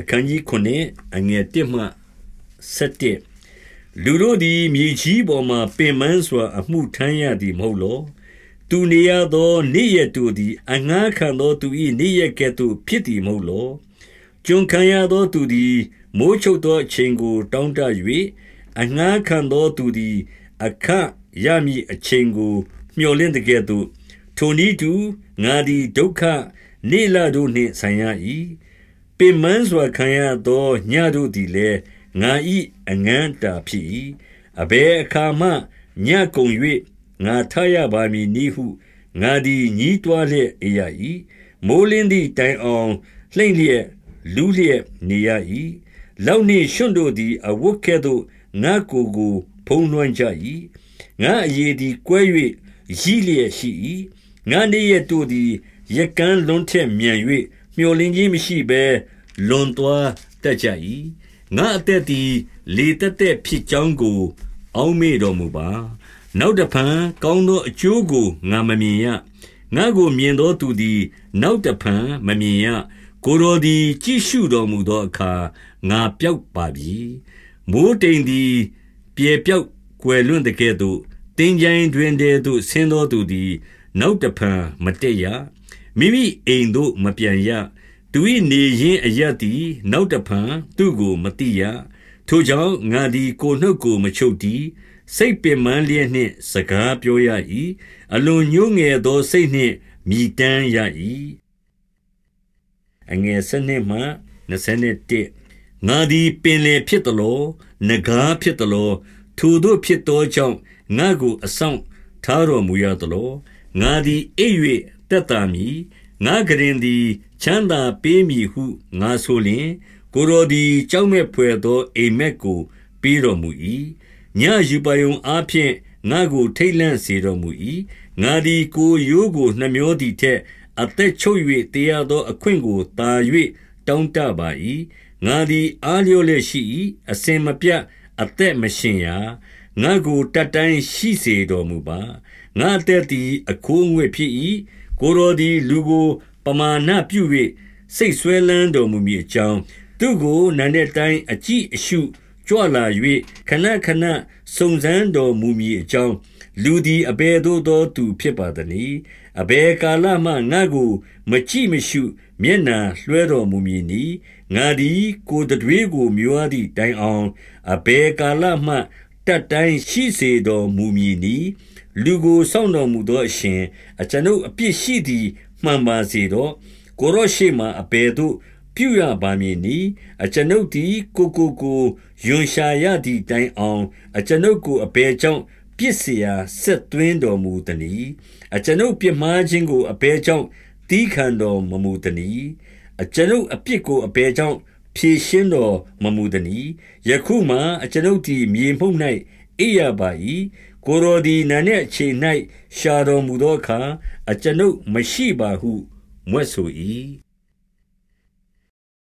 အခန်းကြီး9အငယ်1မှ7လူတို့သည်မြေကြီးပေါ်မှပင်ပန်းစွာ အမှုထမ်းရသည်မဟုတ်လောသူနေရသောနေ့ရက်တို့သည် အငှားခံသောသူ၏နေ့ရက်ကဲ့သို့ဖြစ်သည်မဟုတ်လောကျွန်ခံရသောသူသည်မိုးချုပ်သောအချိန်ကို တောင်းတ၍အငှားခံသောသူသည် အခရမည်အချိန်ကိုမျှော်လင့်တကဲ့သို့ထိုနည်းတူငါသည်ဒုက္ခနေလာတို့နှင့်ဆိုင်ရ၏ ပင်မန်းစွာခံရသောညတို့သည်လည်းငါ၏အငန်းတာဖြစ်၏အဘယ်အခါမှညကုံ၍ငါထရပါမည်နည်းဟုငါသည်ညည်းတွားလျက်အေးရ၏မိုးလင်းသည့်တိုင်အောင်လှိမ့်လျက်လူးလျက်နေရ၏လောက်နှင့်ရွှွန့်တို့သည်အဝတ်ကဲ့သို့ငါကိုယ်ကိုဖုံးလွှမ်းကြ၏ငါအရေးသည်ကွဲ၍ရည်လျက်ရှိ၏ငါနေရတို့သည်ရကန်းလွန်ထက်မြန်၍ မျောလင်းခြင်းမရှိဘဲလွန်သွားတတ်ကြ၏ငါအသက်သည်လေတက်တက်ဖြစ်ကြောင်းကို အောက်မေ့တော်မူပါ နောက်တဖန်ကောင်းသောအကျိုးကိုငါမမြင်ရငါကိုမြင်သောသူသည် နောက်တဖန်မမြင်ရကိုယ်တော်သည် ကြည့်ရှုတော်မူသောအခါငါပျောက်ပါပြီမိုးတိမ်သည်ပြေပြောက်ကွယ်လွင့်တကဲ့သို့တင်းကြိုင်တွင်တည်းသို့ဆင်းသောသူသည် နောက်တဖန်မတက်ရ မိမိအိမ်သို့မပြန်ရသူ၏နေရင်းအရသည် နောက်တဖန်သူ့ကိုမတိရထိုကြောင့်ငါသည်ကိုနှုတ်ကိုမချုပ်တီးစိတ်ပင်ပန်းလျက်နှင့် စကားပြောရ၏အလွန်ညှိုးငယ်သောစိတ်နှင့်မြည်တမ်းရ၏အငယ်စနစ်မှ21ငါသည်ပင်လေဖြစ်တော်လောနဂါးဖြစ်တော်လောထိုတို့ဖြစ်သောကြောင့်ငါကိုအဆောင်ထားတော်မူရတော်လောငါသည်အိပ်၍ တက်တာမည်ငါကရင်သည် ချမ်းသာပေးမည်ဟုငါဆိုလျင် ကိုရောသည် ကြောက်မဲ့ဖွယ်သော အိမ်မက်ကို ပေးတော်မူ၏ညယူပယုံအားဖြင့်ငါကို ထိတ်လန့်စေတော်မူ၏ငါသည် ကိုရိုးကိုနှမျောသည်ထက် အသက်ချုပ်၍တရားသောအခွင့်ကိုတာ၍တောင်းတပါ၏ငါသည် အားလျော်လျက်ရှိ၏အစင်မပြတ်အသက်မရှင်ရာငါကိုတတ်တိုင်းရှိစေတော်မူပါငါအသက်သည် အခိုးငွေ့ဖြစ်၏ ကိုရောသည်လူကို ပမာဏပြု၍စိတ်ဆွဲလန်းတော်မူမည်အကြောင်းသူကိုနန်းတဲ့တိုင်းအကြည့်အရှုကြွလာ၍ခဏခဏစုံစမ်းတော်မူမည်အကြောင်းလူသည်အဘယ်သို့သောသူဖြစ်ပါသနည်းအဘယ်ကာလမှငါကို မကြည့်မရှု မျက်နာလွှဲတော်မူမည်နီငါသည် ကိုတတွေးကိုမြွားသည့်တိုင်အောင်အဘယ်ကာလမှတတ်တိုင်းရှိစေတော်မူမည်နီ လူကိုစောင့်တော်မူသောအရှင်အကျွန်ုပ်အပြစ်ရှိသည်မှန်ပါစေတော့ကိုရောရှိမှအဘယ်သို့ပြုရပါမည်နီအကျွန်ုပ်သည်ကိုကိုကိုယွန်ရှာရသည့်တိုင်အောင် အကျွန်ုပ်ကိုအဘယ်ကြောင့်ပြစ်เสียဆက်သွင်းတော်မူသည်။အကျွန်ုပ်ပြစ်မှားခြင်းကိုအဘယ်ကြောင့်တီးခံတော်မမူသနည်းအကျွန်ုပ်အပြစ်ကိုအဘယ်ကြောင့်ဖြေရှင်းတော်မမူသနည်းယခုမှအကျွန်ုပ်သည်မြေမှုန့်၌အိပ်ရပါ၏ ကိုယ်တော်သည်နာနှင့်အချိန်၌ရှာတော်မူသောအခါအကျွန်ုပ်မရှိပါဟုမြွက်ဆို၏